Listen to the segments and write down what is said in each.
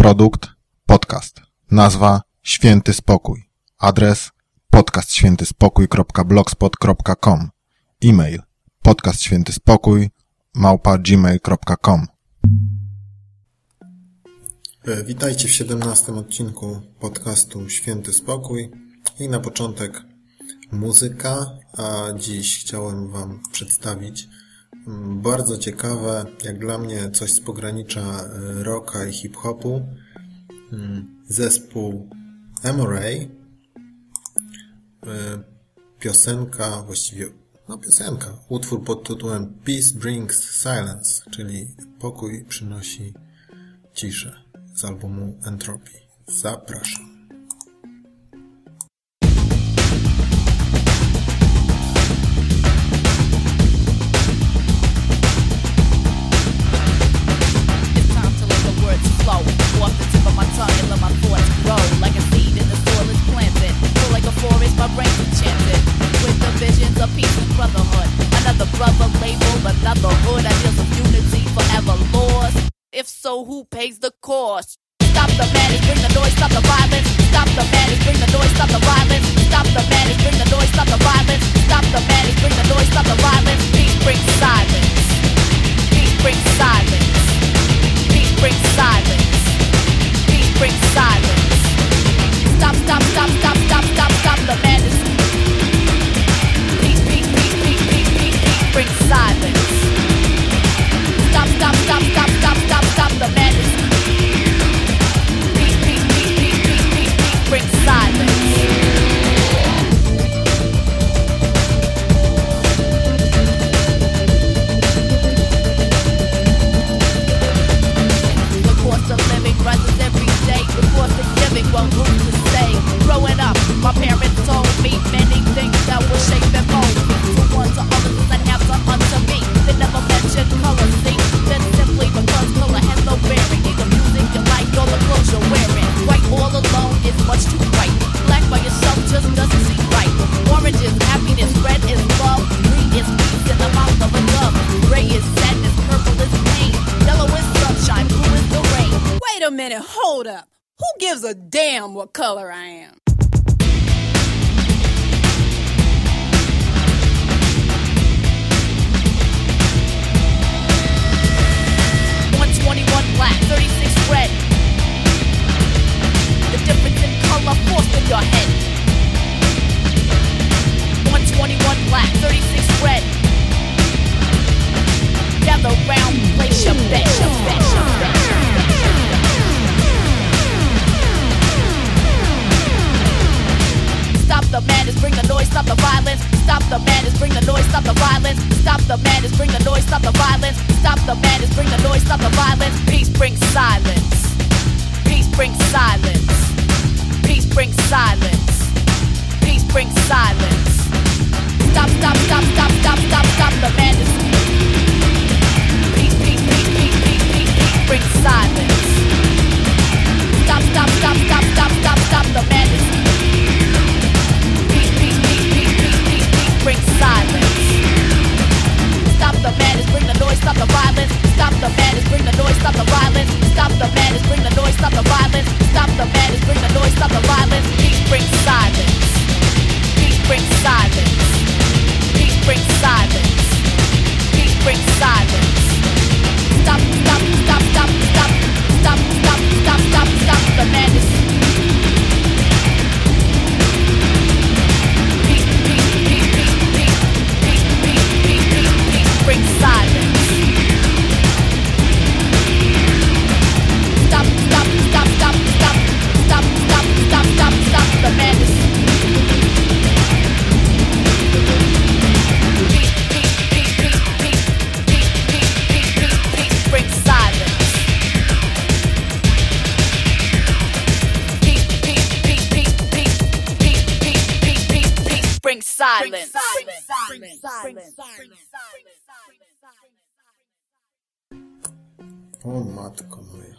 Produkt podcast. Nazwa Święty Spokój. Adres podcastświętyspokój.blogspot.com. E-mail podcastświętyspokój małpa gmail.com. E, Witajcie w 17 odcinku podcastu Święty Spokój i na początek muzyka, a dziś chciałem Wam przedstawić bardzo ciekawe, jak dla mnie coś z pogranicza e, rocka i hip-hopu mm, zespół Emoray piosenka, właściwie no piosenka, utwór pod tytułem Peace Brings Silence, czyli pokój przynosi ciszę z albumu Entropy. Zapraszam. Forest, my brain enchanted with the visions of peace and brotherhood. Another brother labeled another hood. Ideals of unity forever lost. If so, who pays the cost? Stop the madness, bring the noise, stop the violence. Stop the madness, bring the noise, stop the violence. Stop the madness, bring the noise, stop the violence. Stop the madness, bring the noise, stop the violence. Peace brings silence. Peace brings silence. Peace brings silence. Peace brings silence stop, stop, stop, stop, stop, stop, stop the madness. Peak, bring silence. Stop, stop, stop, stop, the madness. Silence. Stop, stop, stop, stop, stop, stop, stop the madness. Silence. Stop the madness, bring the noise, stop the violence. Stop the madness, bring the noise, stop the violence. Stop the madness, bring the noise, stop the violence. Stop the madness, bring the noise, stop the violence. Peace brings silence. Peace brings silence. Brings silence. Peace brings silence. Stop, stop, stop, stop, stop, stop, stop, stop, stop, the madness. Peace, peace, peace, peace, peace, peace, peace, peace, peace, brings silence. Stop, stop, stop, stop, stop, stop, stop, stop, stop. Matko moja.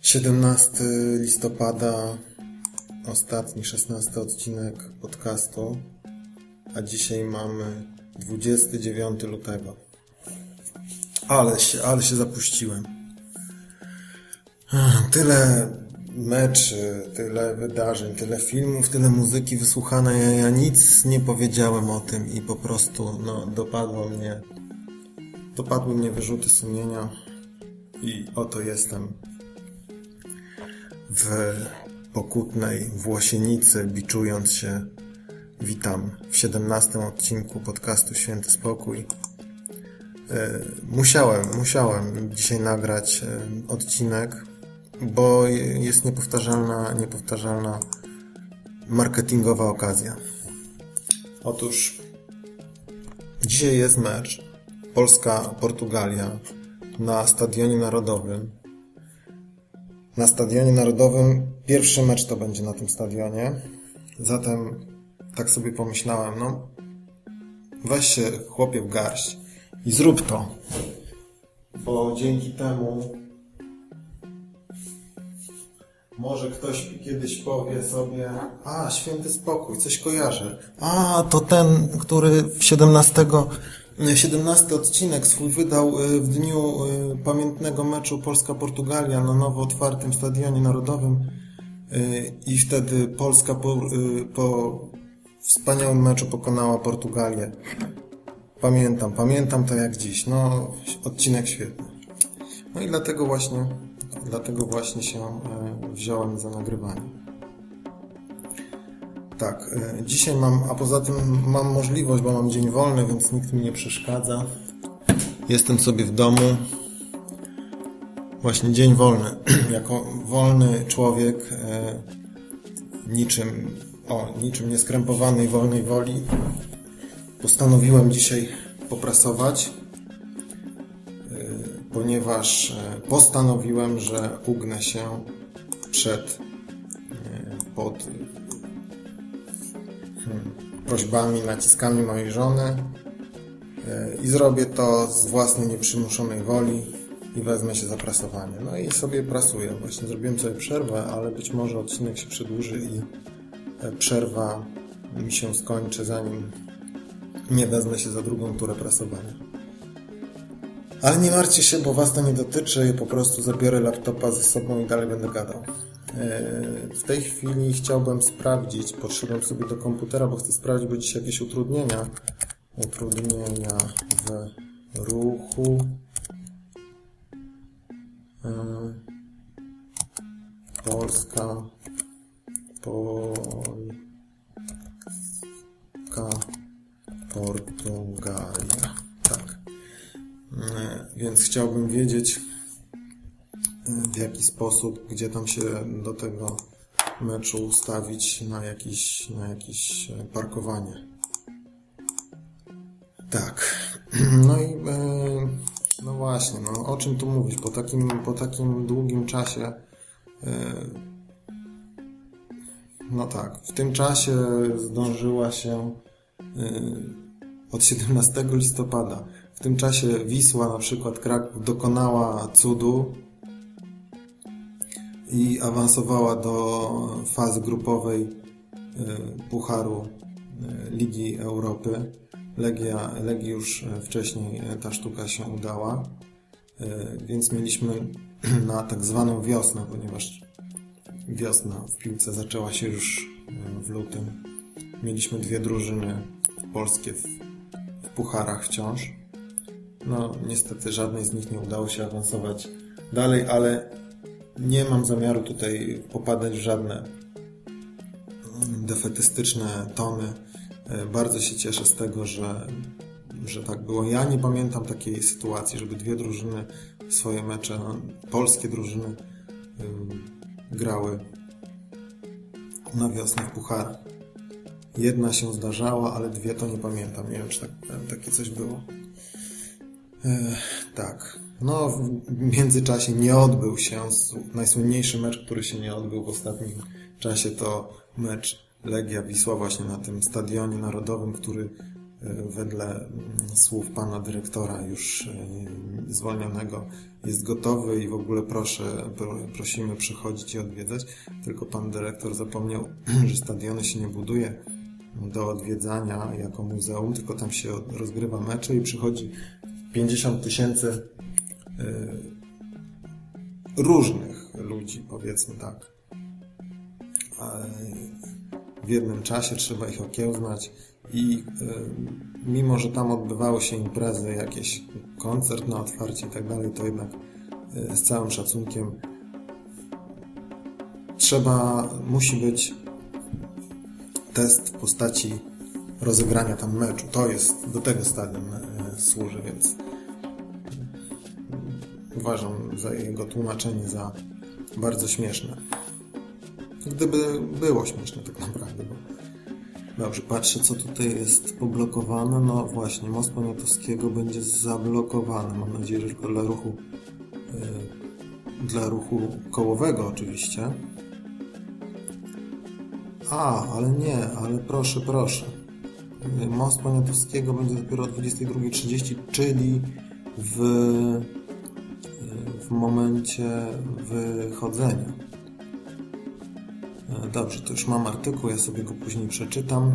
17 listopada, ostatni, 16 odcinek podcastu, a dzisiaj mamy 29 lutego. Ale się, ale się zapuściłem. Tyle meczy, tyle wydarzeń, tyle filmów, tyle muzyki wysłuchane. Ja, ja nic nie powiedziałem o tym i po prostu no, dopadło mnie, dopadły mnie wyrzuty sumienia i oto jestem w pokutnej Włosienicy, biczując się. Witam w 17 odcinku podcastu Święty Spokój. E, musiałem, musiałem dzisiaj nagrać e, odcinek, bo jest niepowtarzalna, niepowtarzalna marketingowa okazja. Otóż dzisiaj jest mecz Polska-Portugalia na Stadionie Narodowym. Na Stadionie Narodowym pierwszy mecz to będzie na tym stadionie. Zatem tak sobie pomyślałem, no weź się chłopie w garść i zrób to. Bo dzięki temu może ktoś kiedyś powie sobie, a święty spokój, coś kojarzę. A to ten, który w 17, 17 odcinek swój wydał y, w dniu y, pamiętnego meczu Polska-Portugalia na nowo otwartym stadionie narodowym y, i wtedy Polska po, po wspaniałym meczu pokonała Portugalię. Pamiętam, pamiętam to jak dziś. No, odcinek świetny. No i dlatego właśnie, dlatego właśnie się wziąłem za nagrywanie. Tak, e, dzisiaj mam, a poza tym mam możliwość, bo mam dzień wolny, więc nikt mi nie przeszkadza. Jestem sobie w domu. Właśnie dzień wolny. jako wolny człowiek, e, niczym, o, niczym nieskrępowanej wolnej woli, postanowiłem dzisiaj poprasować, y, ponieważ postanowiłem, że ugnę się przed pod prośbami, naciskami mojej żony i zrobię to z własnej nieprzymuszonej woli i wezmę się za prasowanie. No i sobie prasuję. Właśnie zrobiłem sobie przerwę, ale być może odcinek się przedłuży i e, przerwa mi się skończy zanim nie wezmę się za drugą turę prasowania. Ale nie martwcie się, bo Was to nie dotyczy. Po prostu zabiorę laptopa ze sobą i dalej będę gadał. E, w tej chwili chciałbym sprawdzić, podszedłem sobie do komputera, bo chcę sprawdzić, bo dzisiaj jakieś utrudnienia. Utrudnienia w ruchu. E, Polska. Polska. Portugalia. Tak. E, więc chciałbym wiedzieć, w jaki sposób, gdzie tam się do tego meczu ustawić na jakieś, na jakieś e, parkowanie. Tak. No i no właśnie, no o czym tu mówić? Po takim, po takim długim czasie no tak, w tym czasie zdążyła się od 17 listopada. W tym czasie Wisła, na przykład Kraków, dokonała cudu i awansowała do fazy grupowej e, Pucharu e, Ligi Europy. Legia, Legii już wcześniej ta sztuka się udała, e, więc mieliśmy na tak zwaną wiosnę, ponieważ wiosna w piłce zaczęła się już w lutym. Mieliśmy dwie drużyny polskie w pucharach wciąż. No, niestety żadnej z nich nie udało się awansować dalej, ale nie mam zamiaru tutaj popadać w żadne defetystyczne tony. E, bardzo się cieszę z tego, że, że tak było. Ja nie pamiętam takiej sytuacji, żeby dwie drużyny swoje mecze, no, polskie drużyny grały na wiosnę w pucharach. Jedna się zdarzała, ale dwie to nie pamiętam. Nie wiem, czy tak, takie coś było. E, tak. No, w międzyczasie nie odbył się najsłynniejszy mecz, który się nie odbył w ostatnim czasie to mecz Legia Wisła właśnie na tym stadionie narodowym, który e, wedle mm, słów pana dyrektora już e, zwolnionego jest gotowy i w ogóle proszę, prosimy przychodzić i odwiedzać. Tylko pan dyrektor zapomniał, że stadiony się nie buduje do odwiedzania jako muzeum, tylko tam się rozgrywa mecze i przychodzi 50 tysięcy różnych ludzi, powiedzmy tak. W jednym czasie trzeba ich okiełznać i mimo, że tam odbywały się imprezy, jakieś koncert na otwarcie i tak dalej, to jednak z całym szacunkiem trzeba, musi być test w postaci rozegrania tam meczu. To jest, do tego stadion e, służy, więc uważam za jego tłumaczenie za bardzo śmieszne. Gdyby było śmieszne tak naprawdę, bo Dobrze, patrzę co tutaj jest poblokowane. No właśnie, most Poniatowskiego będzie zablokowany. Mam nadzieję, że tylko dla ruchu yy, dla ruchu kołowego oczywiście. A, ale nie, ale proszę, proszę. Most Poniatowskiego będzie dopiero o 22.30, czyli w, w momencie wychodzenia. E, dobrze, to już mam artykuł, ja sobie go później przeczytam.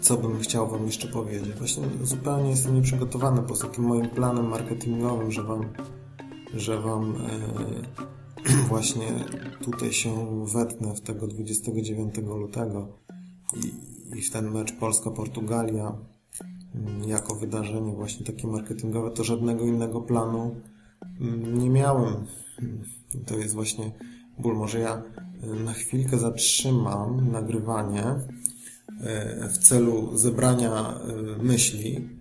Co bym chciał Wam jeszcze powiedzieć? Właśnie zupełnie jestem nieprzygotowany poza takim moim planem marketingowym, że Wam, że wam e, właśnie tutaj się wetnę w tego 29 lutego i, i w ten mecz Polska-Portugalia jako wydarzenie właśnie takie marketingowe, to żadnego innego planu mm, nie miałem. To jest właśnie ból. Może ja y, na chwilkę zatrzymam nagrywanie y, w celu zebrania y, myśli,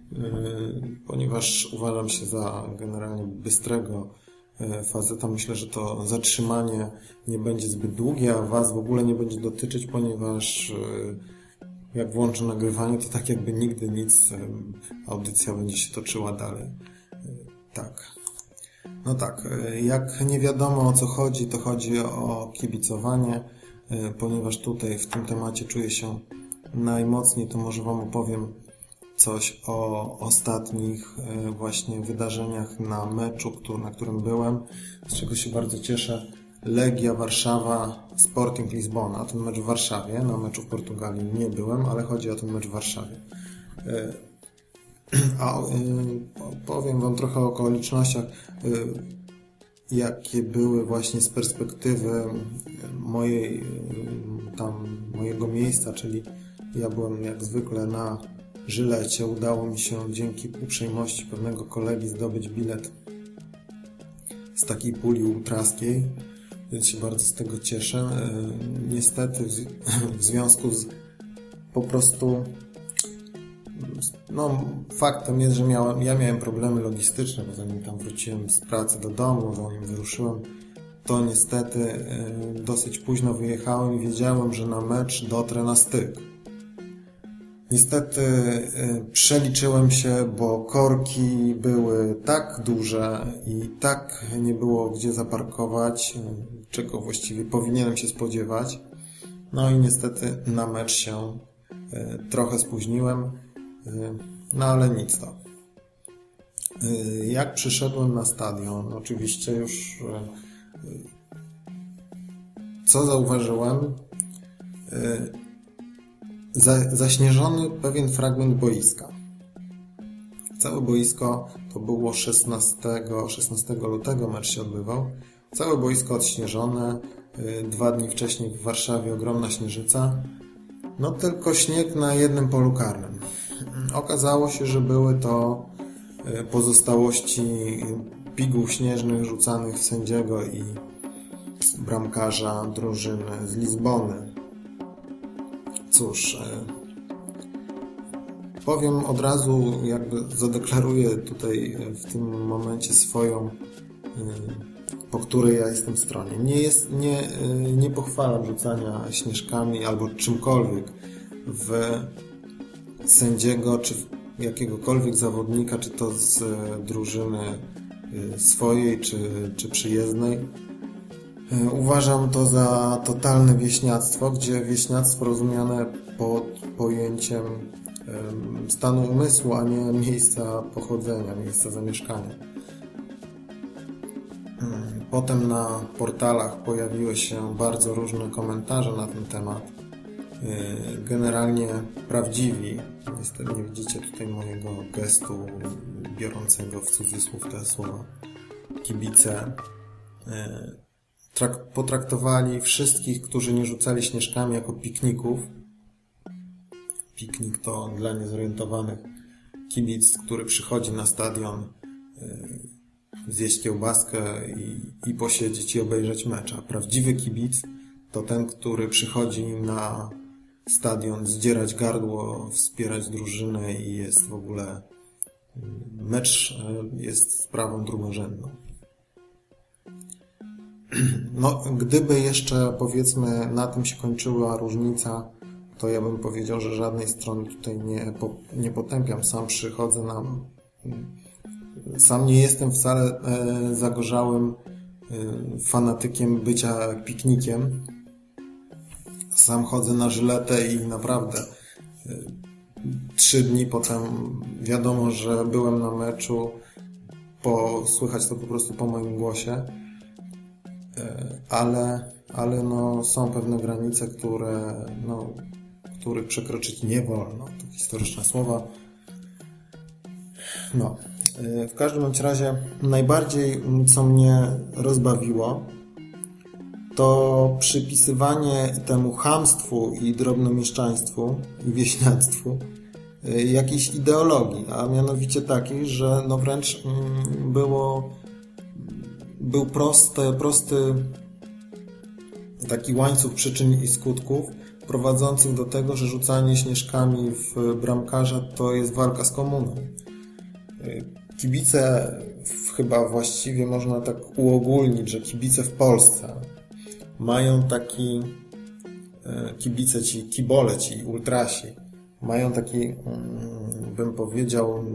ponieważ uważam się za generalnie bystrego faceta. Myślę, że to zatrzymanie nie będzie zbyt długie, a Was w ogóle nie będzie dotyczyć, ponieważ jak włączę nagrywanie, to tak jakby nigdy nic, audycja będzie się toczyła dalej. Tak. No tak, jak nie wiadomo o co chodzi, to chodzi o kibicowanie, ponieważ tutaj w tym temacie czuję się najmocniej, to może Wam opowiem coś o ostatnich właśnie wydarzeniach na meczu, na którym byłem, z czego się bardzo cieszę. Legia Warszawa, Sporting Lizbona, ten mecz w Warszawie, na meczu w Portugalii nie byłem, ale chodzi o ten mecz w Warszawie. E, a e, powiem Wam trochę o okolicznościach, e, jakie były właśnie z perspektywy mojej, tam, mojego miejsca, czyli ja byłem jak zwykle na Żylecie. Udało mi się dzięki uprzejmości pewnego kolegi zdobyć bilet z takiej puli ultraskiej więc się bardzo z tego cieszę. E, niestety w, związku z po prostu no, faktem jest, że miałem, ja miałem problemy logistyczne, bo zanim tam wróciłem z pracy do domu, zanim wyruszyłem, to niestety e, dosyć późno wyjechałem i wiedziałem, że na mecz dotrę na styk. Niestety y, przeliczyłem się, bo korki były tak duże i tak nie było gdzie zaparkować, czego właściwie powinienem się spodziewać. No i niestety na mecz się y, trochę spóźniłem, no ale nic to. Jak przyszedłem na stadion, oczywiście już co zauważyłem, za, zaśnieżony pewien fragment boiska. Całe boisko to było 16, 16 lutego, mecz się odbywał. Całe boisko odśnieżone. Y, dwa dni wcześniej w Warszawie ogromna śnieżyca. No tylko śnieg na jednym polu karnym. Okazało się, że były to y, pozostałości piguł śnieżnych rzucanych w sędziego i bramkarza drużyny z Lizbony. Cóż, e, powiem od razu, jakby zadeklaruję tutaj w tym momencie swoją, po której ja jestem stronie. Nie, jest, nie, nie pochwalam rzucania śnieżkami albo czymkolwiek w sędziego, czy w jakiegokolwiek zawodnika, czy to z drużyny swojej, czy, czy przyjezdnej uważam to za totalne wieśniactwo, gdzie wieśniactwo rozumiane pod pojęciem stanu umysłu, a nie miejsca pochodzenia, miejsca zamieszkania. Hmm, potem na portalach pojawiły się bardzo różne komentarze na ten temat. E, generalnie prawdziwi, niestety nie widzicie tutaj mojego gestu biorącego w cudzysłów te słowa, kibice potraktowali wszystkich, którzy nie rzucali śnieżkami jako pikników. Piknik to dla niezorientowanych kibic, który przychodzi na stadion zjeść kiełbaskę i, i posiedzieć i obejrzeć mecz. A prawdziwy kibic to ten, który przychodzi na stadion zdzierać gardło, wspierać drużynę i jest w ogóle mecz jest sprawą drugorzędną. No, gdyby jeszcze powiedzmy na tym się kończyła różnica, to ja bym powiedział, że żadnej strony tutaj nie, nie potępiam. Sam przychodzę na sam nie jestem wcale e, zagorzałym e, fanatykiem bycia piknikiem. Sam chodzę na żyletę i naprawdę e, trzy dni potem wiadomo, że byłem na meczu, po, słychać to po prostu po moim głosie, ale, ale no, są pewne granice, które, no, których przekroczyć nie wolno. To historyczne słowa. No, w każdym bądź razie najbardziej, co mnie rozbawiło, to przypisywanie temu hamstwu i drobnomieszczaństwu i wieśniactwu y, jakiejś ideologii, a mianowicie takiej, że no wręcz mm, było był prosty, prosty taki łańcuch przyczyn i skutków prowadzących do tego, że rzucanie śnieżkami w bramkarza to jest walka z komuną. Kibice, chyba właściwie można tak uogólnić, że kibice w Polsce mają taki, e, kibice ci, kibole ci, ultrasi, mają taki, mm, bym powiedział,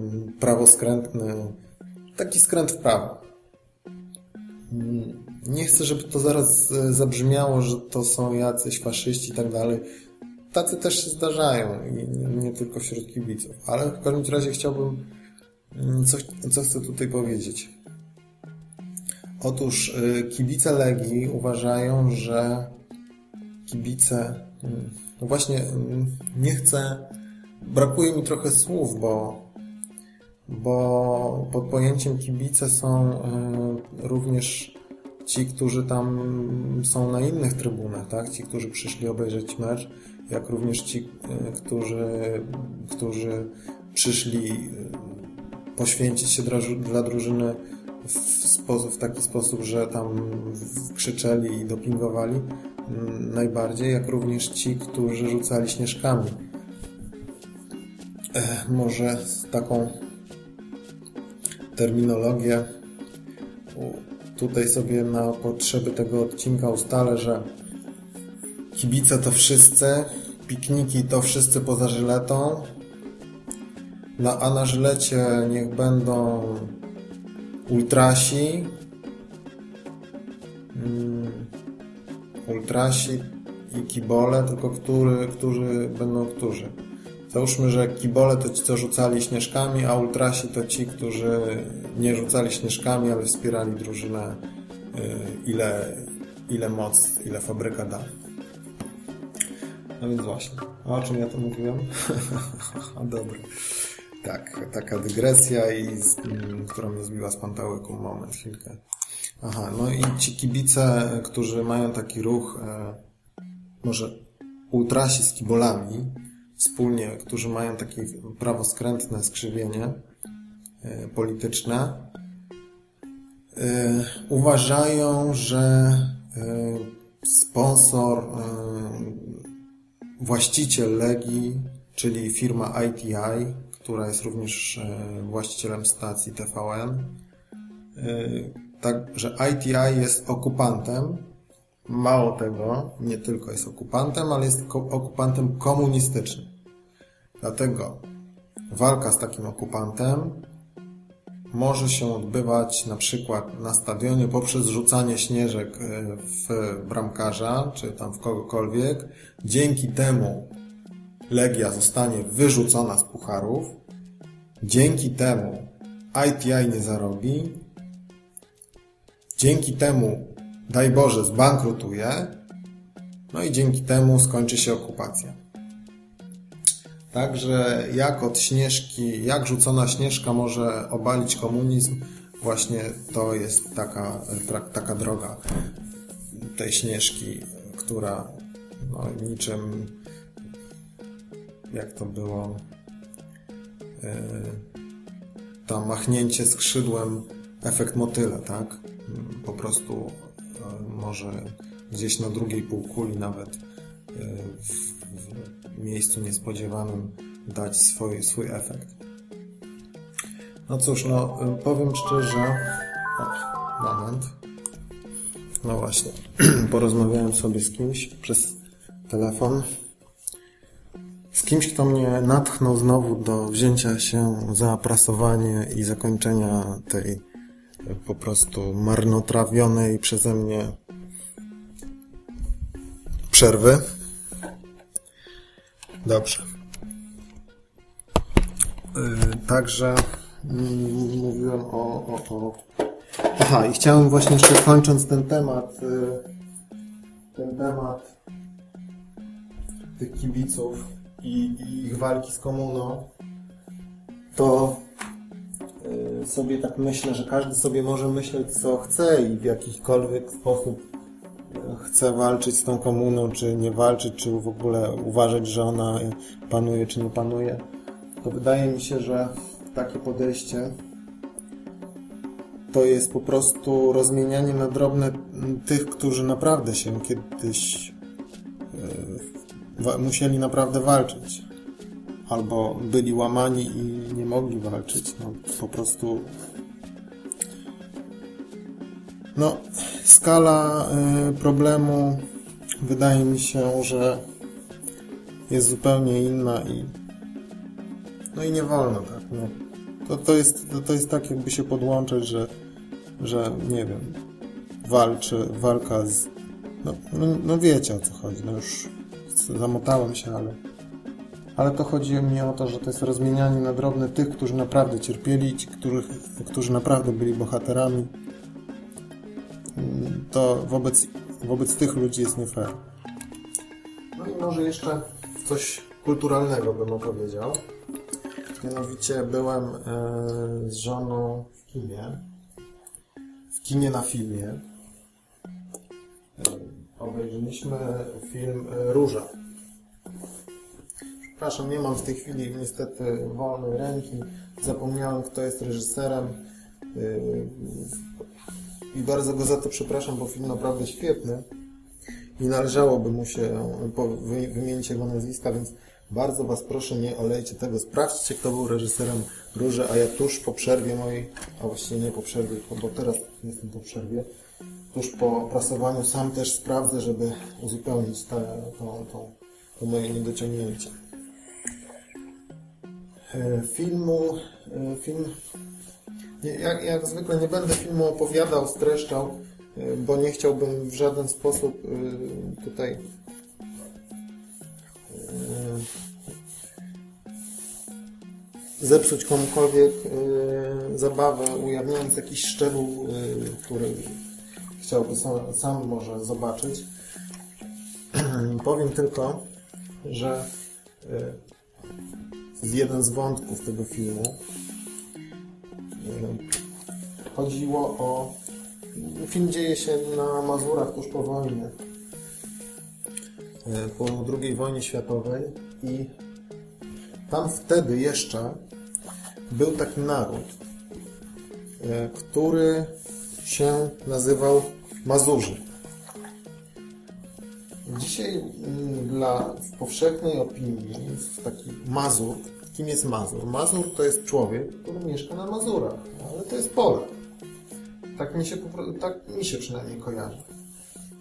prawoskrętny, taki skręt w prawo. Mm, nie chcę, żeby to zaraz e, zabrzmiało, że to są jacyś faszyści i tak dalej. Tacy też się zdarzają i nie tylko wśród kibiców, ale w każdym razie chciałbym co, co chcę tutaj powiedzieć? Otóż y, kibice Legii uważają, że kibice... Mm, no właśnie mm, nie chcę... Brakuje mi trochę słów, bo bo pod pojęciem kibice są y, również ci, którzy tam są na innych trybunach, tak? Ci, którzy przyszli obejrzeć mecz, jak również ci, y, którzy, którzy przyszli poświęcić się dla, dla drużyny w, sposób, w taki sposób, że tam krzyczeli i dopingowali mm, najbardziej, jak również ci, którzy rzucali śnieżkami. może taką terminologię tutaj sobie na potrzeby tego odcinka ustalę, że kibice to wszyscy, pikniki to wszyscy poza żyletą, na, a na żylecie niech będą ultrasi, mm, ultrasi i kibole, tylko który, którzy będą którzy. Załóżmy, że kibole to ci, co rzucali śnieżkami, a ultrasi to ci, którzy nie rzucali śnieżkami, ale wspierali drużynę y, ile, ile moc, ile fabryka da. No więc właśnie. A o czym ja to mówiłem? Dobra. Tak, taka dygresja, i z, która mnie zbiła z pantałyku. Moment, chwilkę. Aha, no i ci kibice, którzy mają taki ruch, e, może ultrasi z kibolami, wspólnie, którzy mają takie prawoskrętne skrzywienie e, polityczne, e, uważają, że e, sponsor, e, właściciel Legii, czyli firma ITI, która jest również e, właścicielem stacji TVN. E, Także ITI jest okupantem. Mało tego, nie tylko jest okupantem, ale jest okupantem komunistycznym. Dlatego walka z takim okupantem może się odbywać na przykład na stadionie poprzez rzucanie śnieżek e, w bramkarza, czy tam w kogokolwiek. Dzięki temu Legia zostanie wyrzucona z pucharów. Dzięki temu ITI nie zarobi. Dzięki temu, daj Boże, zbankrutuje. No i dzięki temu skończy się okupacja. Także jak od śnieżki, jak rzucona śnieżka może obalić komunizm, właśnie to jest taka, taka droga tej Śnieżki, która no, niczym jak to było to machnięcie skrzydłem efekt motyla, tak? Po prostu może gdzieś na drugiej półkuli nawet w, w miejscu niespodziewanym dać swój, swój efekt. No cóż, no powiem szczerze... O, moment. No właśnie, porozmawiałem sobie z kimś przez telefon. Kimś, kto mnie natchnął znowu do wzięcia się za prasowanie i zakończenia tej po prostu marnotrawionej przeze mnie przerwy. Dobrze. Yy, także yy, mówiłem o, o, o... Aha, i chciałem właśnie jeszcze kończąc ten temat, yy, ten temat tych kibiców i, i ich walki z komuną, to yy, sobie tak myślę, że każdy sobie może myśleć co chce i w jakikolwiek sposób chce walczyć z tą komuną, czy nie walczyć, czy w ogóle uważać, że ona panuje, czy nie panuje, to wydaje mi się, że takie podejście to jest po prostu rozmienianie na drobne tych, którzy naprawdę się kiedyś yy, musieli naprawdę walczyć. Albo byli łamani i nie mogli walczyć. No, po prostu no, skala y, problemu wydaje mi się, że jest zupełnie inna i no i nie wolno tak, no. To, to, jest, to, to jest tak jakby się podłączać, że, że nie wiem, walczy, walka z... No, no, no wiecie o co chodzi, no już zamotałem się, ale ale to chodzi mi o to, że to jest rozmienianie na drobne tych, którzy naprawdę cierpieli, ci, których, którzy naprawdę byli bohaterami to wobec, wobec tych ludzi jest nie fair. No i może jeszcze coś kulturalnego bym opowiedział. Mianowicie byłem e, z żoną w kinie. W kinie na filmie. E, obejrzeliśmy film e, Róża. Przepraszam, nie mam w tej chwili niestety wolnej ręki. Zapomniałem, kto jest reżyserem i bardzo go za to przepraszam, bo film naprawdę świetny i należałoby mu się wymienić jego nazwiska, więc bardzo Was proszę, nie olejcie tego. Sprawdźcie, kto był reżyserem Róży, a ja tuż po przerwie mojej, a właściwie nie po przerwie, bo teraz jestem po przerwie, tuż po prasowaniu sam też sprawdzę, żeby uzupełnić te, to, to, to moje niedociągnięcie. E, filmu, e, film jak, jak zwykle nie będę filmu opowiadał, streszczał, y, bo nie chciałbym w żaden sposób tutaj zepsuć komukolwiek zabawę, ujawniając jakiś szczegół, który chciałby sam, sam może zobaczyć. Powiem tylko, że jeden z wątków tego filmu Chodziło o... Film dzieje się na Mazurach tuż po wojnie. E, po II wojnie światowej i tam wtedy jeszcze był taki naród, który się nazywał Mazurzy. Dzisiaj mm, dla powszechnej opinii taki Mazur Kim jest Mazur? Mazur to jest człowiek, który mieszka na Mazurach, ale to jest Polak. Tak mi się, tak mi się przynajmniej kojarzy.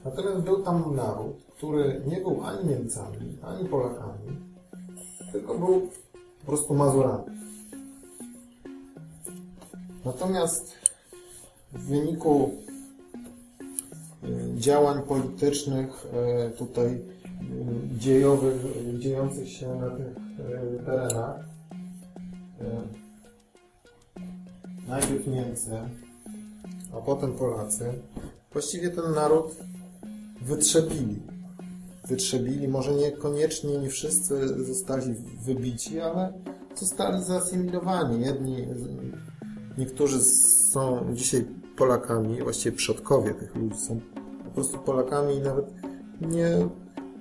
Natomiast był tam naród, który nie był ani Niemcami, ani Polakami, tylko był po prostu Mazurami. Natomiast w wyniku y, działań politycznych y, tutaj y, dziejowych, dziejących się na tych terenach. Najpierw Niemcy, a potem Polacy. Właściwie ten naród wytrzebili. Wytrzebili, może niekoniecznie nie wszyscy zostali wybici, ale zostali zasymilowani. Jedni, niektórzy są dzisiaj Polakami, właściwie przodkowie tych ludzi są po prostu Polakami i nawet nie,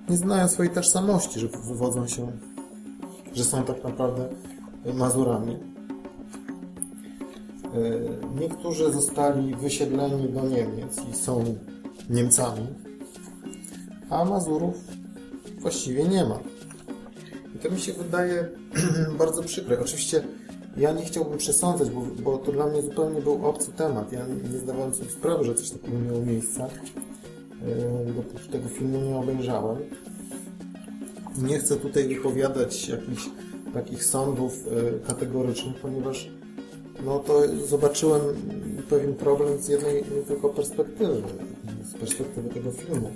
nie znają swojej tożsamości, że wywodzą się, że są tak naprawdę Mazurami. E, niektórzy zostali wysiedleni do Niemiec i są Niemcami, a Mazurów właściwie nie ma. I to mi się wydaje bardzo przykre. Oczywiście ja nie chciałbym przesądzać, bo, bo to dla mnie zupełnie był obcy temat. Ja nie zdawałem sobie sprawy, że coś takiego miało miejsce. Dopóki tego filmu nie obejrzałem. Nie chcę tutaj wypowiadać jakichś takich sądów yy, kategorycznych, ponieważ no to zobaczyłem pewien problem z jednej tylko perspektywy, z perspektywy tego filmu.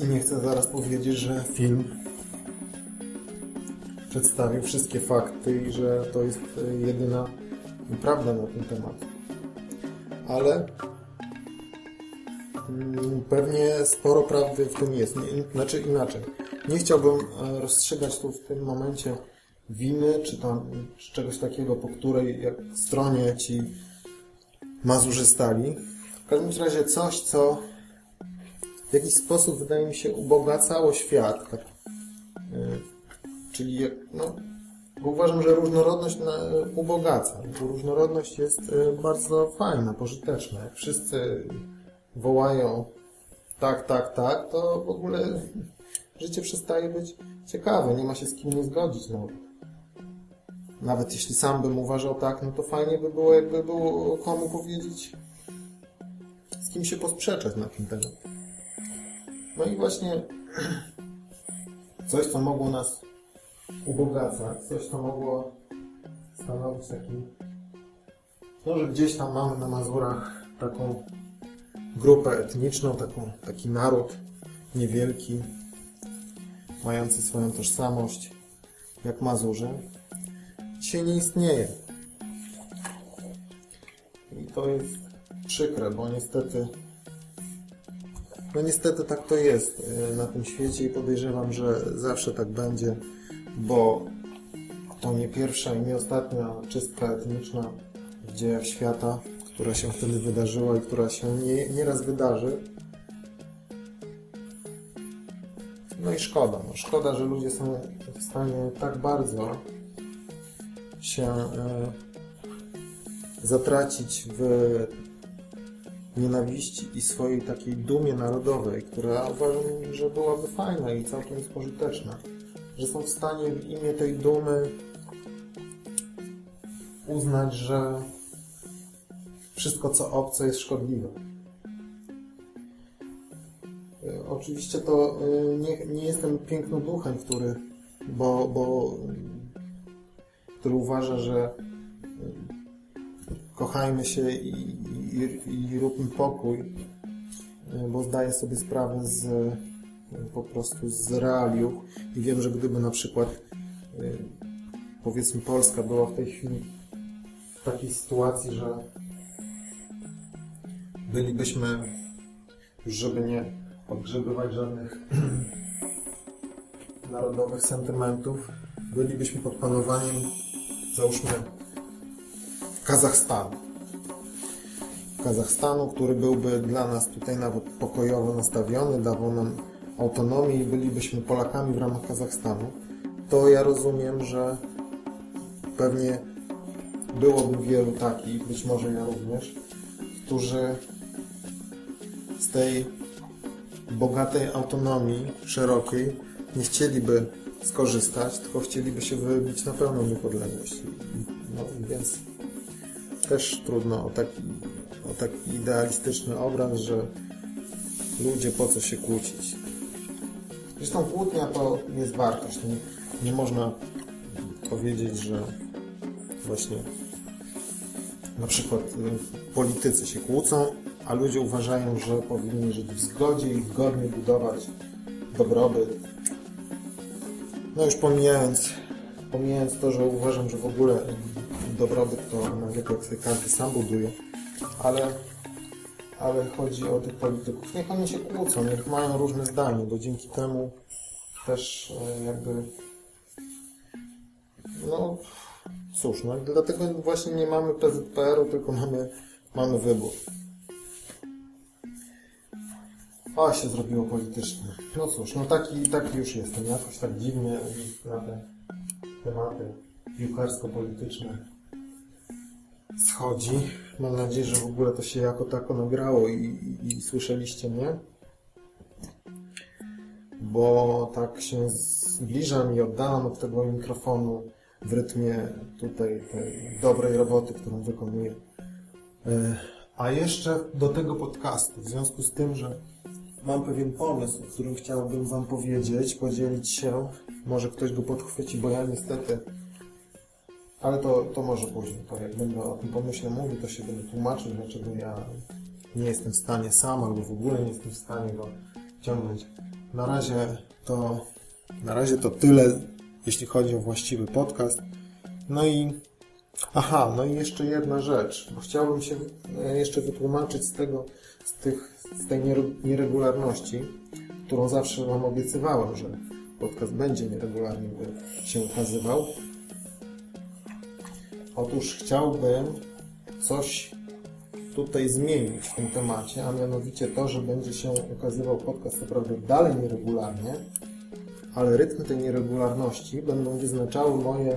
I nie chcę zaraz powiedzieć, że film przedstawił wszystkie fakty i że to jest jedyna prawda na ten temat. Ale mm, pewnie sporo prawdy w tym jest. Znaczy inaczej. Nie chciałbym e, rozstrzygać tu w tym momencie winy, czy tam czy czegoś takiego, po której jak stronie ci Mazurzy stali. W każdym razie coś, co w jakiś sposób wydaje mi się ubogacało świat. Tak, yy, czyli no, bo uważam, że różnorodność ubogaca. Bo różnorodność jest yy, bardzo fajna, pożyteczna. Jak wszyscy wołają tak, tak, tak, to w ogóle życie przestaje być ciekawe. Nie ma się z kim nie zgodzić. No. Nawet jeśli sam bym uważał tak, no to fajnie by było, jakby było komu powiedzieć, z kim się posprzeczać na ten temat. No i właśnie coś, co mogło nas ubogacać, coś, co mogło stanowić taki, no, że gdzieś tam mamy na Mazurach taką grupę etniczną, taką, taki naród niewielki, mający swoją tożsamość, jak Mazurzy, dzisiaj nie istnieje. I to jest przykre, bo niestety no niestety tak to jest y, na tym świecie i podejrzewam, że zawsze tak będzie, bo to nie pierwsza i nie ostatnia czystka etniczna w dziejach świata, która się wtedy wydarzyła i która się nie, nieraz wydarzy. No i szkoda. No szkoda, że ludzie są w stanie tak bardzo się y, zatracić w nienawiści i swojej takiej dumie narodowej, która uważam, że byłaby fajna i całkiem spożyteczna. Że są w stanie w imię tej dumy uznać, że wszystko co obce jest szkodliwe. E, oczywiście to e, nie, nie jestem pięknoduchem, który, bo, bo, który uważa, że kochajmy się i, i, i róbmy pokój, e, bo zdaję sobie sprawę z e, po prostu z realiów i wiem, że gdyby na przykład e, powiedzmy Polska była w tej chwili w takiej sytuacji, że bylibyśmy już żeby nie odgrzebywać żadnych narodowych sentymentów, bylibyśmy pod panowaniem załóżmy Kazachstanu. Kazachstanu, który byłby dla nas tutaj nawet pokojowo nastawiony, dawał nam autonomię i bylibyśmy Polakami w ramach Kazachstanu, to ja rozumiem, że pewnie byłoby wielu takich, być może ja również, którzy z tej bogatej autonomii szerokiej nie chcieliby skorzystać, tylko chcieliby się wybić na pełną niepodległość. No, więc też trudno o taki, o taki idealistyczny obraz, że ludzie po co się kłócić. Zresztą kłótnia to jest wartość. Nie, nie można powiedzieć, że właśnie na przykład y, politycy się kłócą, a ludzie uważają, że powinni żyć w zgodzie i zgodnie budować dobrobyt. No już pomijając, pomijając to, że uważam, że w ogóle dobrobyt to najlepiej jak sobie każdy sam buduje, ale, ale chodzi o tych polityków. Niech oni się kłócą, niech mają różne zdanie, bo dzięki temu też e, jakby no cóż, no dlatego właśnie nie mamy PZPR-u, tylko mamy, mamy wybór. A, się zrobiło polityczne. No cóż, no taki, taki już jestem. Jakoś tak dziwnie na te tematy piłkarsko-polityczne schodzi. Mam nadzieję, że w ogóle to się jako tako nagrało i, i, i słyszeliście mnie. Bo tak się zbliżam i oddalam od tego mikrofonu w rytmie tutaj tej dobrej roboty, którą wykonuję. E, A jeszcze do tego podcastu, w związku z tym, że mam pewien pomysł, o którym chciałbym Wam powiedzieć, podzielić się. Może ktoś go podchwyci, bo ja niestety ale to, to może później. To jak będę o tym pomyśle mówił, to się będę tłumaczył, dlaczego ja nie jestem w stanie sam, albo w ogóle nie jestem w stanie go ciągnąć. Na razie to, na razie to tyle, jeśli chodzi o właściwy podcast. No i aha, no i jeszcze jedna rzecz, bo chciałbym się e, jeszcze wytłumaczyć z tego, z, tych, z tej nieregularności, którą zawsze Wam obiecywałem, że podcast będzie nieregularnie się ukazywał. Otóż chciałbym coś tutaj zmienić w tym temacie, a mianowicie to, że będzie się ukazywał podcast naprawdę dalej nieregularnie, ale rytmy tej nieregularności będą wyznaczały moje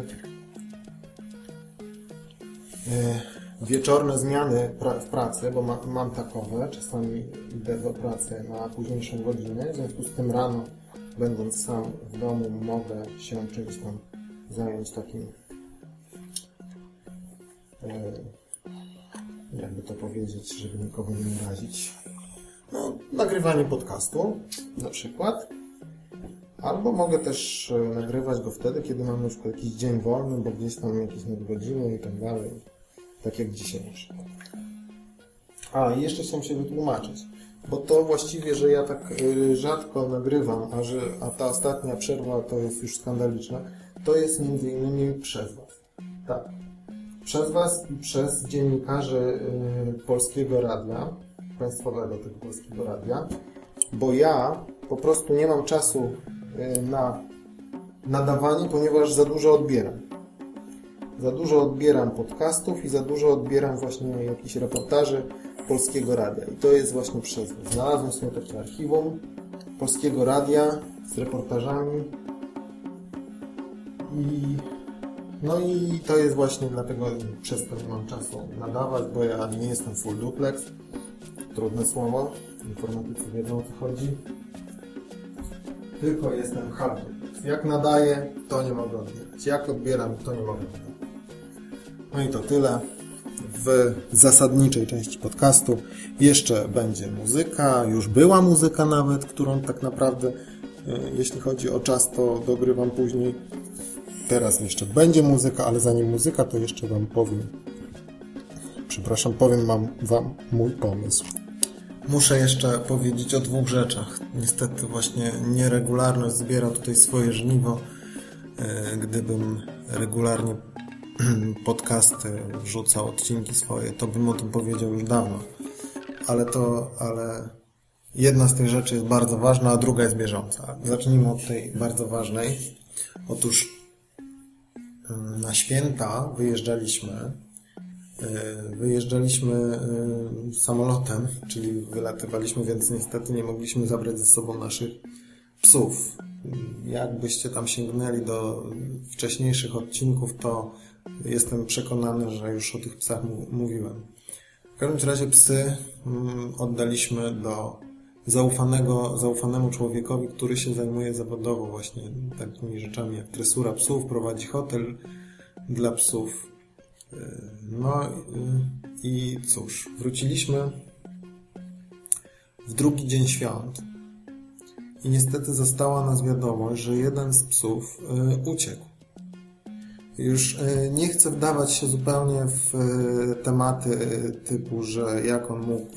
e, wieczorne zmiany w pracy, bo ma, mam takowe, czasami idę do pracy na późniejszą godzinę, w związku z tym rano, będąc sam w domu, mogę się czymś tam zająć takim jakby to powiedzieć, żeby nikogo nie urazić. No, nagrywanie podcastu na przykład. Albo mogę też e, nagrywać go wtedy, kiedy mam przykład jakiś dzień wolny, bo gdzieś tam jakieś nadgodziny i tak dalej. Tak jak dzisiaj na przykład. A, i jeszcze chciałem się wytłumaczyć. Bo to właściwie, że ja tak e, rzadko nagrywam, a, że, a ta ostatnia przerwa to jest już skandaliczna, to jest między innymi przez Was. Tak przez Was i przez dziennikarzy y, Polskiego Radia, państwowego tego Polskiego Radia, bo ja po prostu nie mam czasu y, na nadawanie, ponieważ za dużo odbieram. Za dużo odbieram podcastów i za dużo odbieram właśnie jakichś reportaży Polskiego Radia. I to jest właśnie przez Was. Znalazłem sobie takie archiwum Polskiego Radia z reportażami i no i to jest właśnie dlatego, przez to nie mam czasu nadawać, bo ja nie jestem full duplex. Trudne słowo. Informatycy wiedzą o co chodzi. Tylko jestem hard duplex. Jak nadaję, to nie mogę odbierać. Jak odbieram, to nie mogę odbierać. No i to tyle w zasadniczej części podcastu. Jeszcze będzie muzyka, już była muzyka nawet, którą tak naprawdę, e, jeśli chodzi o czas, to dogrywam później teraz jeszcze będzie muzyka, ale zanim muzyka, to jeszcze Wam powiem. Przepraszam, powiem wam, wam mój pomysł. Muszę jeszcze powiedzieć o dwóch rzeczach. Niestety właśnie nieregularność zbiera tutaj swoje żniwo. E, gdybym regularnie podcasty wrzucał, odcinki swoje, to bym o tym powiedział już dawno. Ale to, ale jedna z tych rzeczy jest bardzo ważna, a druga jest bieżąca. Zacznijmy od tej bardzo ważnej. Otóż na święta wyjeżdżaliśmy e, wyjeżdżaliśmy e, samolotem, czyli wylatywaliśmy, więc niestety nie mogliśmy zabrać ze sobą naszych psów. Jakbyście tam sięgnęli do wcześniejszych odcinków, to jestem przekonany, że już o tych psach mówiłem. W każdym razie psy mm, oddaliśmy do zaufanego, zaufanemu człowiekowi, który się zajmuje zawodowo właśnie takimi rzeczami jak tresura psów, prowadzi hotel dla psów. E, no i cóż, wróciliśmy w drugi dzień świąt i niestety została nas wiadomość, że jeden z psów e, uciekł. Już nie chcę wdawać się zupełnie w tematy typu, że jak on mógł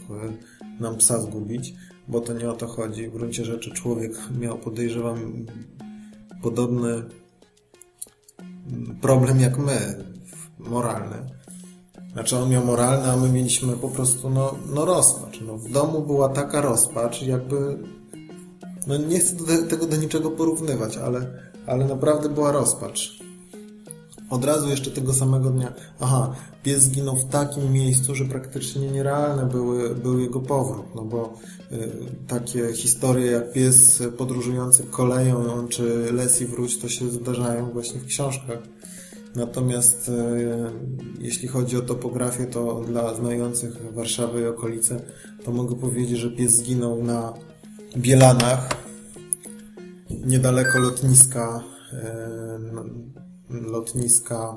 nam psa zgubić, bo to nie o to chodzi. W gruncie rzeczy człowiek miał, podejrzewam, podobny problem jak my, moralny. Znaczy on miał moralny, a my mieliśmy po prostu no, no rozpacz. No, w domu była taka rozpacz, jakby... No nie chcę do, tego do niczego porównywać, ale, ale naprawdę była rozpacz. Od razu jeszcze tego samego dnia, aha, pies zginął w takim miejscu, że praktycznie nierealne były, był jego powrót, no bo y, takie historie jak pies podróżujący koleją czy Les i wróć, to się zdarzają właśnie w książkach. Natomiast y, jeśli chodzi o topografię, to dla znających Warszawę i okolice, to mogę powiedzieć, że pies zginął na Bielanach, niedaleko lotniska y, lotniska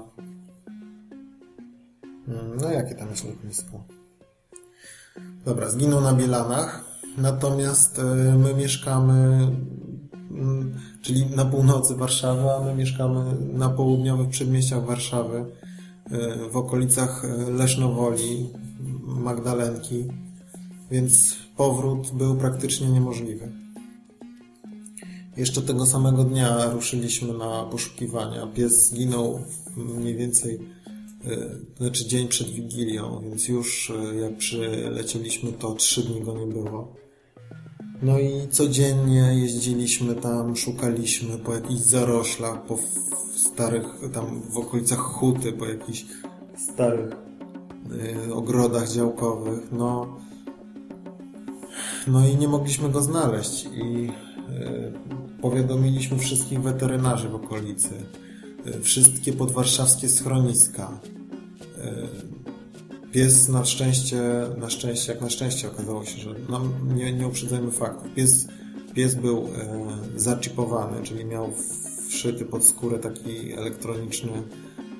no jakie tam jest lotnisko? Dobra, zginął na Bielanach, natomiast y, my mieszkamy mm, czyli na północy Warszawy, a my mieszkamy na południowych przedmieściach Warszawy, y, w okolicach Lesznowoli, Magdalenki, więc powrót był praktycznie niemożliwy. Jeszcze tego samego dnia ruszyliśmy na poszukiwania. Pies zginął mniej więcej, znaczy dzień przed Wigilią, więc już jak przylecieliśmy, to trzy dni go nie było. No i codziennie jeździliśmy tam, szukaliśmy po jakichś zaroślach, po starych, tam w okolicach Huty, po jakichś starych y, ogrodach działkowych. No, no i nie mogliśmy go znaleźć i y, powiadomiliśmy wszystkich weterynarzy w okolicy, y, wszystkie podwarszawskie schroniska. Pies na szczęście, na szczęście, jak na szczęście okazało się, że no, nie, nie uprzedzajmy faktów. Pies, pies był e, zaczipowany, czyli miał wszyty pod skórę taki elektroniczny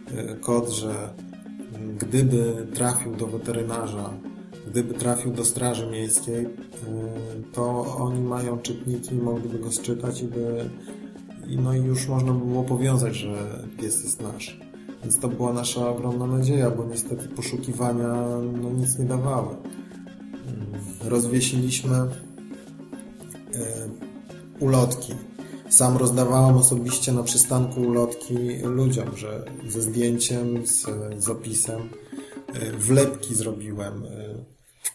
e, kod, że gdyby trafił do weterynarza, gdyby trafił do straży miejskiej, e, to oni mają czytniki, mogliby go sczytać i by no i już można by było powiązać, że pies jest nasz. Więc to była nasza ogromna nadzieja, bo niestety poszukiwania no, nic nie dawały. Rozwiesiliśmy e, ulotki. Sam rozdawałem osobiście na przystanku ulotki ludziom, że ze zdjęciem, z, z opisem. E, wlepki zrobiłem.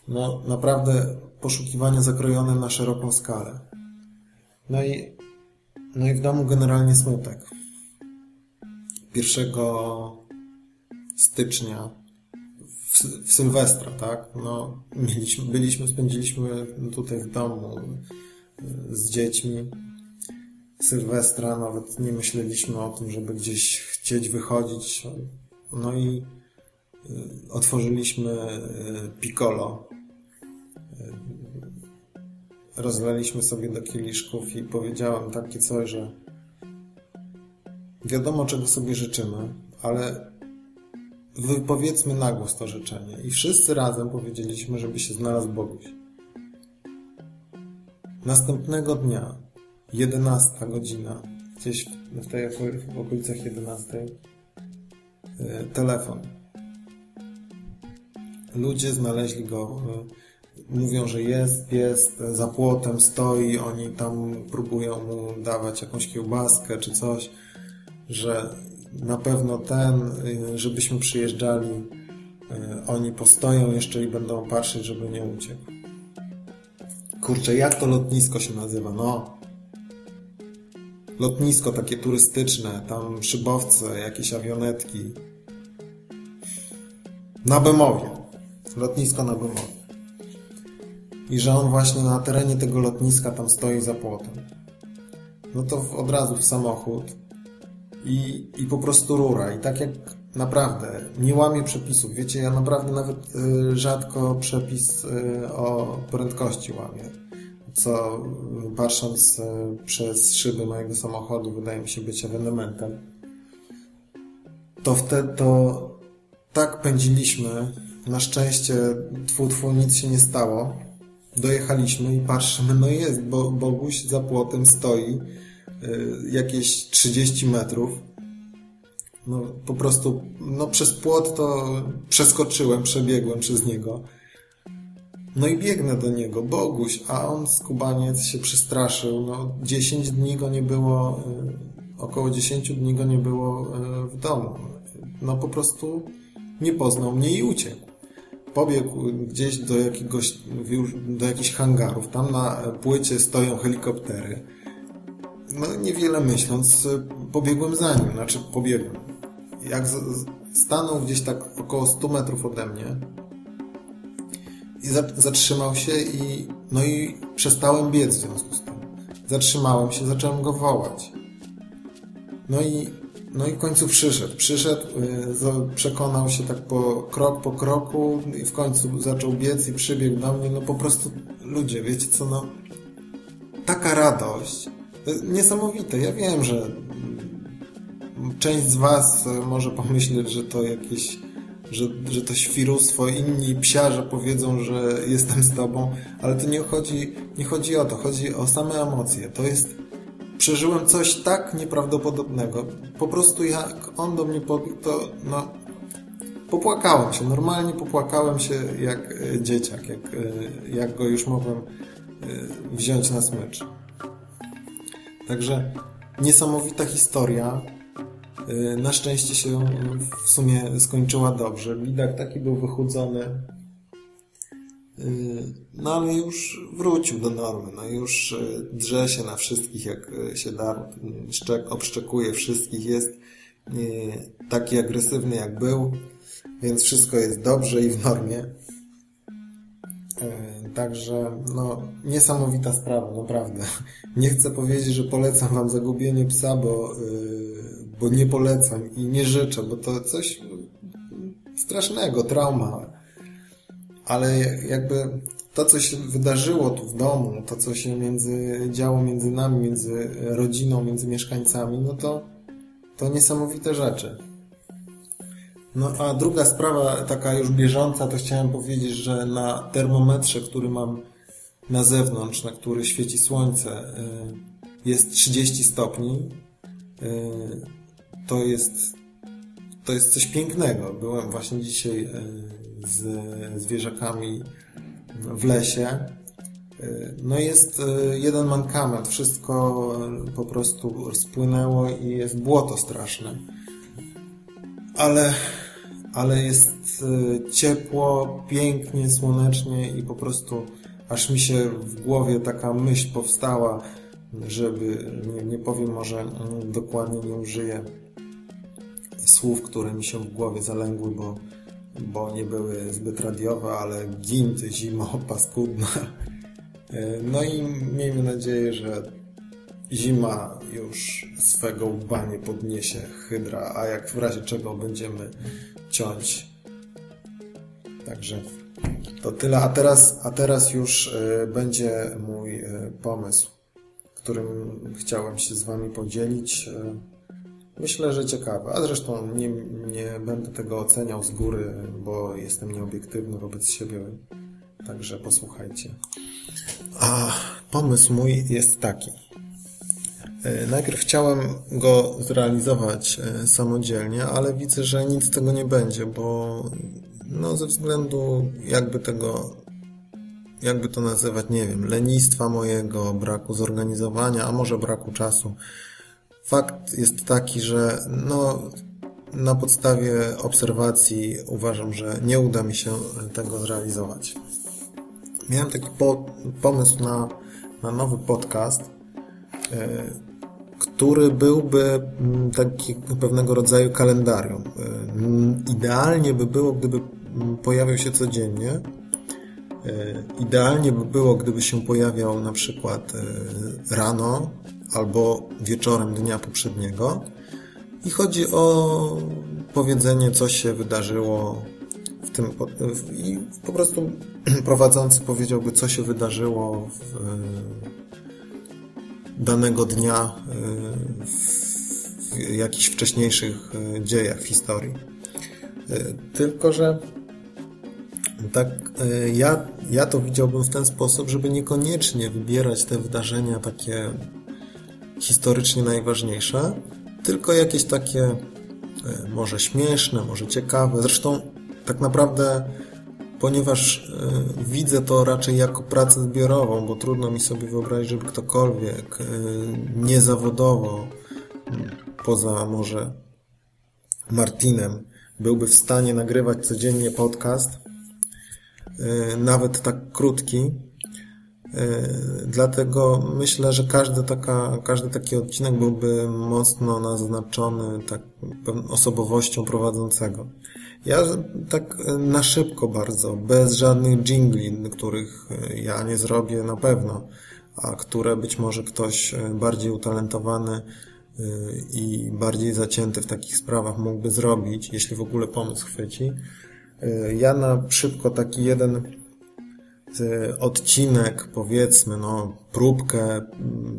No naprawdę poszukiwania zakrojone na szeroką skalę. No i, no i w domu generalnie smutek. 1 stycznia w, w Sylwestra, tak? No, mieliśmy, byliśmy, spędziliśmy tutaj w domu z dziećmi. Sylwestra nawet nie myśleliśmy o tym, żeby gdzieś chcieć wychodzić. No i otworzyliśmy y, piccolo. Rozlaliśmy sobie do kieliszków i powiedziałem takie coś, że Wiadomo, czego sobie życzymy, ale wypowiedzmy na głos to życzenie. I wszyscy razem powiedzieliśmy, żeby się znalazł Boguś. Następnego dnia, 11 godzina, gdzieś w tej w okolicach 11, e, telefon. Ludzie znaleźli go, e, mówią, że jest, jest, za płotem stoi, oni tam próbują mu dawać jakąś kiełbaskę czy coś że na pewno ten, y, żebyśmy przyjeżdżali, y, oni postoją jeszcze i będą patrzeć, żeby nie uciekł. Kurczę, jak to lotnisko się nazywa? No, lotnisko takie turystyczne, tam szybowce, jakieś awionetki. Na Bemowie. Lotnisko na Bemowie. I że on właśnie na terenie tego lotniska tam stoi za płotem. No to od razu w samochód i, i po prostu rura. I tak jak naprawdę nie łamię przepisów. Wiecie, ja naprawdę nawet y, rzadko przepis y, o prędkości łamię. Co y, patrząc przez szyby mojego samochodu wydaje mi się być ewenementem. To wtedy to tak pędziliśmy. Na szczęście tfu, tfu, nic się nie stało. Dojechaliśmy i patrzymy, no jest, bo Boguś za płotem stoi Y, jakieś 30 metrów. No, po prostu no, przez płot to przeskoczyłem, przebiegłem przez niego. No i biegnę do niego, Boguś, a on skubaniec się przestraszył. No, 10 dni go nie było, y, około 10 dni go nie było y, w domu. No po prostu nie poznał mnie i uciekł. Pobiegł gdzieś do jakiegoś, do jakichś hangarów. Tam na płycie stoją helikoptery no niewiele myśląc, pobiegłem za nim, znaczy pobiegłem. jak stanął gdzieś tak około 100 metrów ode mnie i za, zatrzymał się i no i przestałem biec w związku z tym. Zatrzymałem się, zacząłem go wołać. No i, no i w końcu przyszedł. Przyszedł, yy, przekonał się tak po krok po kroku i w końcu zaczął biec i przybiegł do mnie. No po prostu ludzie, wiecie co, no taka radość. Niesamowite. Ja wiem, że część z Was może pomyśleć, że to jakieś, że, że to świrustwo, inni psiarze powiedzą, że jestem z Tobą, ale to nie chodzi, nie chodzi o to, chodzi o same emocje. To jest, przeżyłem coś tak nieprawdopodobnego. Po prostu jak on do mnie pobiegł, to no, popłakałem się, normalnie popłakałem się jak dzieciak, jak, jak go już mogłem wziąć na smycz. Także niesamowita historia. Na szczęście się w sumie skończyła dobrze. Bidak taki był wychudzony. Y, no ale już wrócił do normy. No już y, drze się na wszystkich jak się da. Szczek, obszczekuje wszystkich. Jest taki agresywny jak był. Więc wszystko jest dobrze i w normie. Także no, niesamowita sprawa, naprawdę. Nie chcę powiedzieć, że polecam Wam zagubienie psa, bo, bo nie polecam i nie życzę, bo to coś strasznego, trauma. Ale jakby to, co się wydarzyło tu w domu, to, co się między, działo między nami, między rodziną, między mieszkańcami, no to, to niesamowite rzeczy. No a druga sprawa, taka już bieżąca, to chciałem powiedzieć, że na termometrze, który mam na zewnątrz, na który świeci słońce, y, jest 30 stopni. Y, to jest, to jest coś pięknego. Byłem właśnie dzisiaj y, z zwierzakami w lesie. No jest jeden mankament. Wszystko po prostu spłynęło i jest błoto straszne. Ale ale jest e, ciepło, pięknie, słonecznie i po prostu aż mi się w głowie taka myśl powstała, żeby, nie, nie powiem może mm, dokładnie, nie użyję słów, które mi się w głowie zalęgły, bo, bo nie były zbyt radiowe, ale gint, zimo, paskudna. E, no i miejmy nadzieję, że zima już swego łba nie podniesie hydra, a jak w razie czego będziemy ciąć. Także to tyle. A teraz, a teraz już y, będzie mój y, pomysł, którym chciałem się z Wami podzielić. Myślę, że ciekawy. A zresztą nie, nie będę tego oceniał z góry, bo jestem nieobiektywny wobec siebie. Także posłuchajcie. A pomysł mój jest taki. E, najpierw chciałem go zrealizować e, samodzielnie, ale widzę, że nic z tego nie będzie, bo no ze względu jakby tego, jakby to nazywać, nie wiem, lenistwa mojego, braku zorganizowania, a może braku czasu. Fakt jest taki, że no na podstawie obserwacji uważam, że nie uda mi się tego zrealizować. Miałem taki po, pomysł na, na nowy podcast, e, który byłby mm, taki pewnego rodzaju kalendarium. Y, idealnie by było, gdyby mm, pojawiał się codziennie. Y, idealnie by było, gdyby się pojawiał na przykład rano albo wieczorem dnia poprzedniego. I chodzi o powiedzenie, co się wydarzyło w tym. I po prostu prowadzący powiedziałby, co się wydarzyło w danego dnia y, w jakichś wcześniejszych y, dziejach historii. Tylko, że tak, ja, ja to widziałbym w ten sposób, żeby niekoniecznie wybierać te wydarzenia takie historycznie najważniejsze, tylko jakieś takie może śmieszne, może ciekawe. Zresztą tak naprawdę ponieważ y, widzę to raczej jako pracę zbiorową, bo trudno mi sobie wyobrazić, żeby ktokolwiek y, niezawodowo, poza może Martinem, byłby w stanie nagrywać codziennie podcast, nawet tak krótki. Dlatego myślę, że każdy, taka, każdy taki odcinek byłby mocno naznaczony tak, osobowością prowadzącego. Ja tak na szybko bardzo, bez żadnych jingli, których ja nie zrobię na pewno, a które być może ktoś bardziej utalentowany i bardziej zacięty w takich sprawach mógłby zrobić, jeśli w ogóle pomysł chwyci. Ja na szybko taki jeden odcinek, powiedzmy, no, próbkę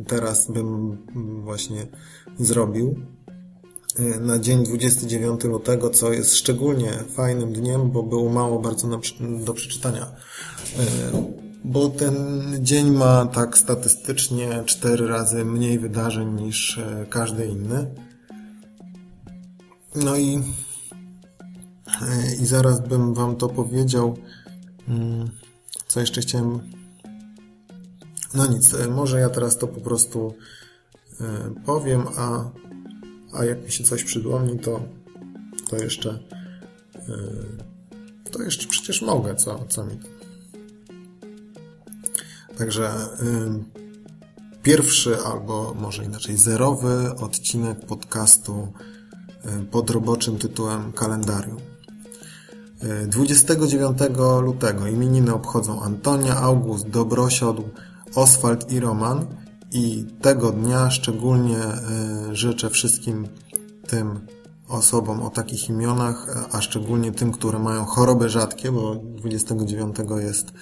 teraz bym właśnie zrobił na dzień 29 lutego, co jest szczególnie fajnym dniem, bo było mało bardzo do przeczytania. Bo ten dzień ma tak statystycznie cztery razy mniej wydarzeń niż każdy inny. No i, i zaraz bym Wam to powiedział. Co jeszcze chciałem... No nic, może ja teraz to po prostu powiem, a, a jak mi się coś przypomni, to, to jeszcze to jeszcze przecież mogę, co, co mi. Także pierwszy albo może inaczej zerowy odcinek podcastu pod roboczym tytułem Kalendarium. 29 lutego imieniny obchodzą Antonia, August, Dobrosiodł, Oswald i Roman i tego dnia szczególnie życzę wszystkim tym osobom o takich imionach, a szczególnie tym, które mają choroby rzadkie, bo 29 jest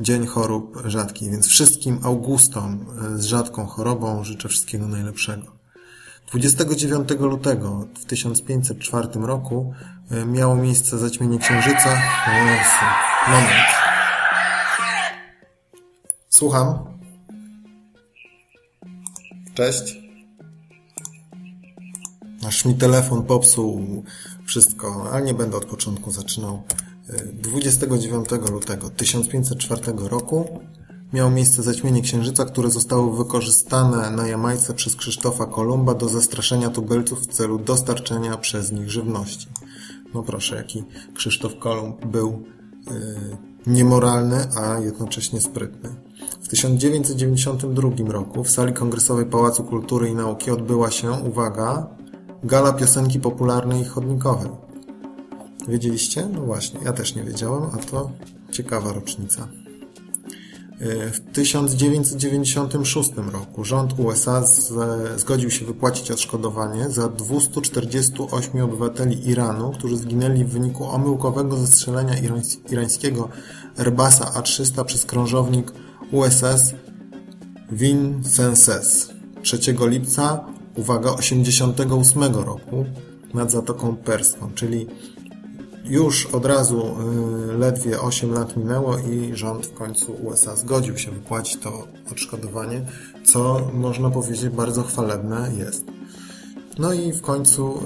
Dzień Chorób Rzadkich, więc wszystkim Augustom z rzadką chorobą życzę wszystkiego najlepszego. 29 lutego w 1504 roku miało miejsce zaćmienie księżyca. Moment. Słucham. Cześć. Aż mi telefon popsuł wszystko, ale nie będę od początku zaczynał. 29 lutego 1504 roku miało miejsce zaćmienie księżyca, które zostało wykorzystane na Jamajce przez Krzysztofa Kolumba do zastraszenia tubylców w celu dostarczenia przez nich żywności. No proszę, jaki Krzysztof Kolumb był yy, niemoralny, a jednocześnie sprytny. W 1992 roku w sali kongresowej Pałacu Kultury i Nauki odbyła się, uwaga, gala piosenki popularnej i chodnikowej. Wiedzieliście? No właśnie, ja też nie wiedziałem, a to ciekawa rocznica. W 1996 roku rząd USA zgodził się wypłacić odszkodowanie za 248 obywateli Iranu, którzy zginęli w wyniku omyłkowego zestrzelenia irańskiego Airbusa A300 przez krążownik USS Vincennes 3 lipca, uwaga, 88 roku nad Zatoką Perską, czyli już od razu y, ledwie 8 lat minęło i rząd w końcu USA zgodził się wypłacić to odszkodowanie, co można powiedzieć bardzo chwalebne jest. No i w końcu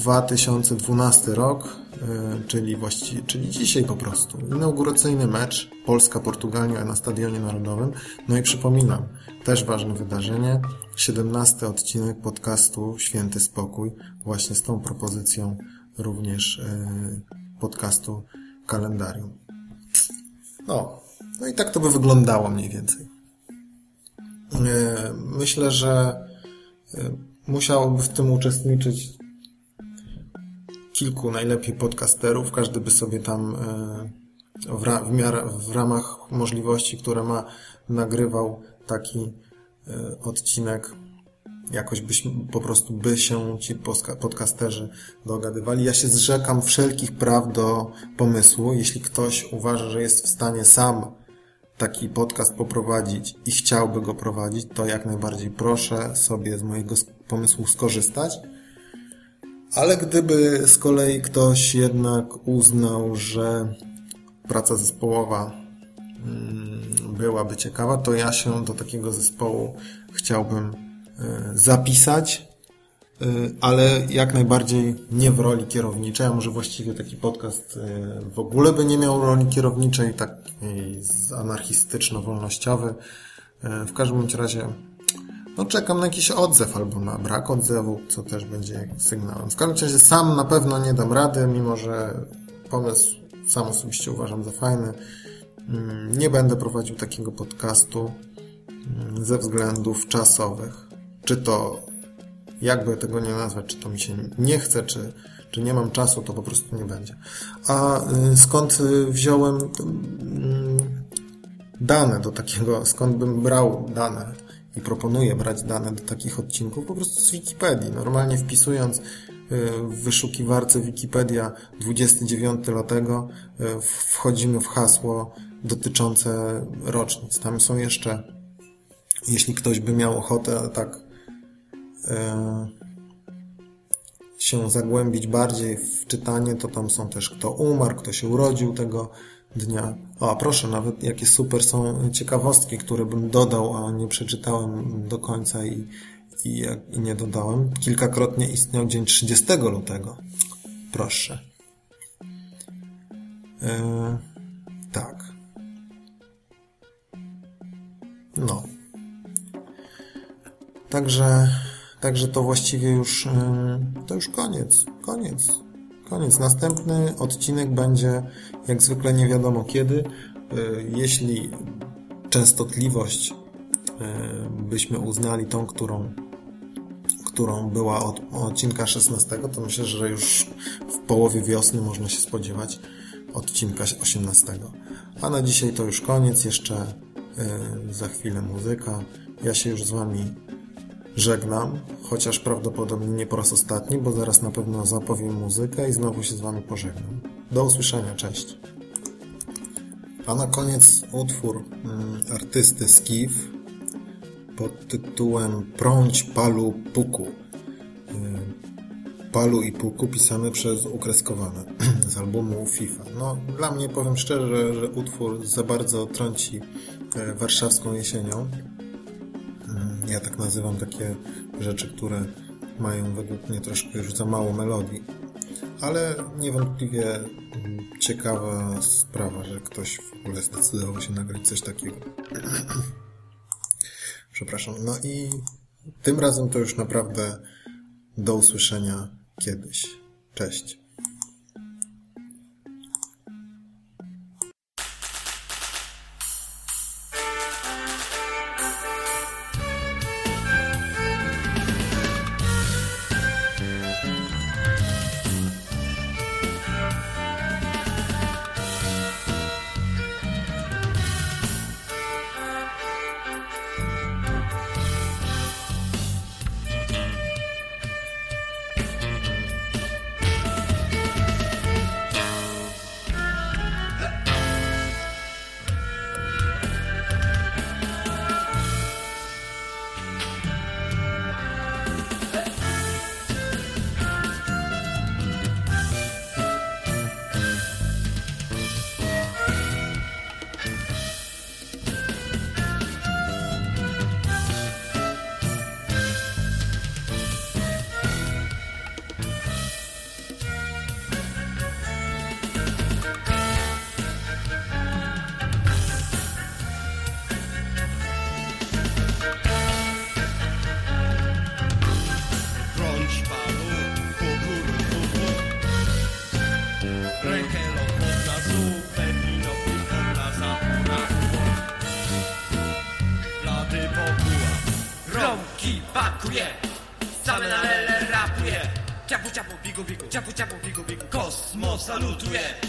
2012 y, rok, y, czyli właściwie, czyli dzisiaj po prostu, inauguracyjny mecz Polska-Portugalia na Stadionie Narodowym. No i przypominam, też ważne wydarzenie, 17 odcinek podcastu Święty Spokój, właśnie z tą propozycją również e, podcastu kalendarium. No, no i tak to by wyglądało mniej więcej. E, myślę, że e, musiałoby w tym uczestniczyć kilku najlepiej podcasterów. Każdy by sobie tam w, miarę, w ramach możliwości, które ma, nagrywał taki odcinek jakoś byśmy, po prostu by się ci podcasterzy dogadywali. Ja się zrzekam wszelkich praw do pomysłu. Jeśli ktoś uważa, że jest w stanie sam taki podcast poprowadzić i chciałby go prowadzić, to jak najbardziej proszę sobie z mojego pomysłu skorzystać. Ale gdyby z kolei ktoś jednak uznał, że praca zespołowa mm, byłaby ciekawa, to ja się do takiego zespołu chciałbym zapisać, e, ale jak najbardziej nie w roli kierowniczej, a może właściwie taki podcast e, w ogóle by nie miał roli kierowniczej, takiej anarchistyczno-wolnościowy. W każdym razie no czekam na jakiś odzew albo na brak odzewu, co też będzie sygnałem. W każdym razie sam na pewno nie dam rady, mimo że pomysł sam osobiście uważam za fajny. mm, nie będę prowadził takiego podcastu mm, ze względów czasowych. Czy to, jakby tego nie nazwać, czy to mi się nie chce, czy, czy nie mam czasu, to po prostu nie będzie. A y, skąd y, wziąłem mm, dane do takiego, skąd bym brał dane i proponuję brać dane do takich odcinków? Po prostu z Wikipedii. Normalnie wpisując y, w wyszukiwarce Wikipedia 29 lutego wchodzimy w hasło dotyczące rocznic. Tam są jeszcze, jeśli ktoś by miał ochotę tak się zagłębić bardziej w czytanie, to tam są też kto umarł, kto się urodził tego dnia. O, a proszę, nawet jakie super są ciekawostki, które bym dodał, a nie przeczytałem do końca i, i, i nie dodałem. Kilkakrotnie istniał dzień 30 lutego. Proszę. E, tak. No. Także Także to właściwie już, to już koniec, koniec, koniec. Następny odcinek będzie jak zwykle nie wiadomo kiedy. E, jeśli częstotliwość e, byśmy uznali tą, którą, którą była od odcinka 16, to myślę, że już w połowie wiosny można się spodziewać odcinka 18. A na dzisiaj to już koniec, jeszcze za chwilę muzyka. Ja się już z Wami Żegnam, chociaż prawdopodobnie nie po raz ostatni, bo zaraz na pewno zapowiem muzykę i znowu się z Wami pożegnam. Do usłyszenia, cześć. A na koniec utwór mm, artysty Skif pod tytułem Prąć Palu Puku. Y, Palu i Puku pisane przez ukreskowane z albumu FIFA. No, dla mnie powiem szczerze, że utwór za bardzo trąci e, warszawską jesienią ja tak nazywam takie rzeczy, które mają według mnie troszkę już za mało melodii. Ale niewątpliwie ciekawa sprawa, że ktoś w ogóle zdecydował się nagrać coś takiego. Przepraszam. No i tym razem to już naprawdę do usłyszenia kiedyś. Cześć. Salutuje